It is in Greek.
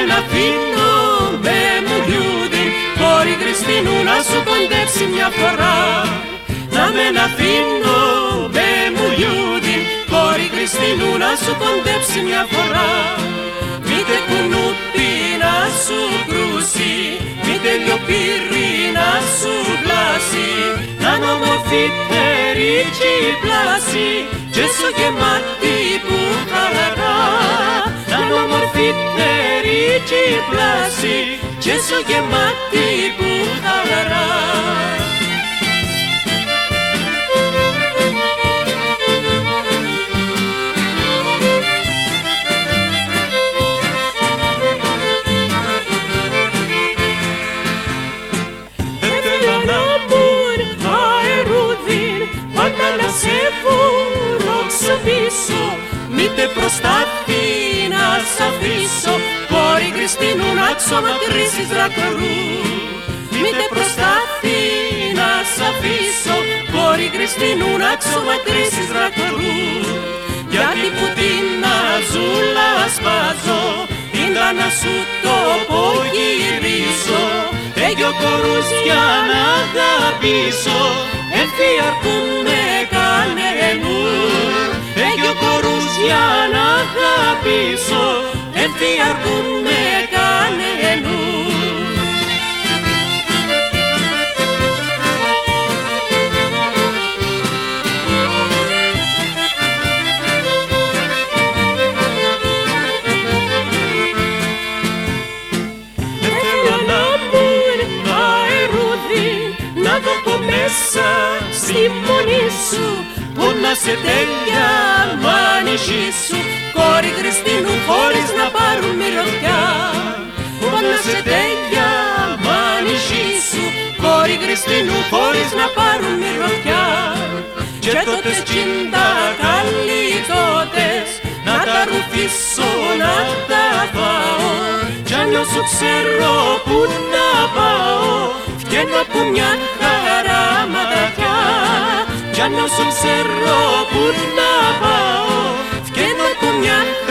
να με να αφήνω με μουλιούδιν κόρη Χριστίνου να σου κοντέψει μια φορά. Να με να αφήνω με μουλιούδιν κόρη Χριστίνου να σου κοντέψει μια φορά. Μήτε κουνούπι να σου κρούσει μήτε λιοπύρι να σου βλάσει να νομορφεί τερίτσι πλάση και σου γεμάτη τερίτσι πλάση και σου γεμάτη που χαρά πίσω Μήτε προστάθη να σ' αφήσω Κόρη Χριστίνου να ξοματρήσεις δρακορού. Μήτε προστάθη να σ' αφήσω. Κόρη Χριστίνου να ξοματρήσεις δρακορού. Γιατί που την αζούλα σπάζω Ήντα να σου το πω γυρίσω Έγιο κορούς για να αγαπήσω. Ελφή αρκούνε κανενού Έγιο κορούς για να αγαπήσω στη μονή σου που να σε τέλεια μάνιχη σου. Κόρη Χριστίνου χωρίς να πάρουν μυρωδιά που να σε τέλεια μάνιχη σου. Κόρη Χριστίνου χωρίς να πάρουν μυρωδιά και τότε τσίντα καλή τότες να τα ρουφήσω να τα φάω. Κι αν σου ξέρω που να πάω βγαίνω από μια χαρά ματιά κι αν όσον ξέρω που να πάω Φκαίνω το μυαλό.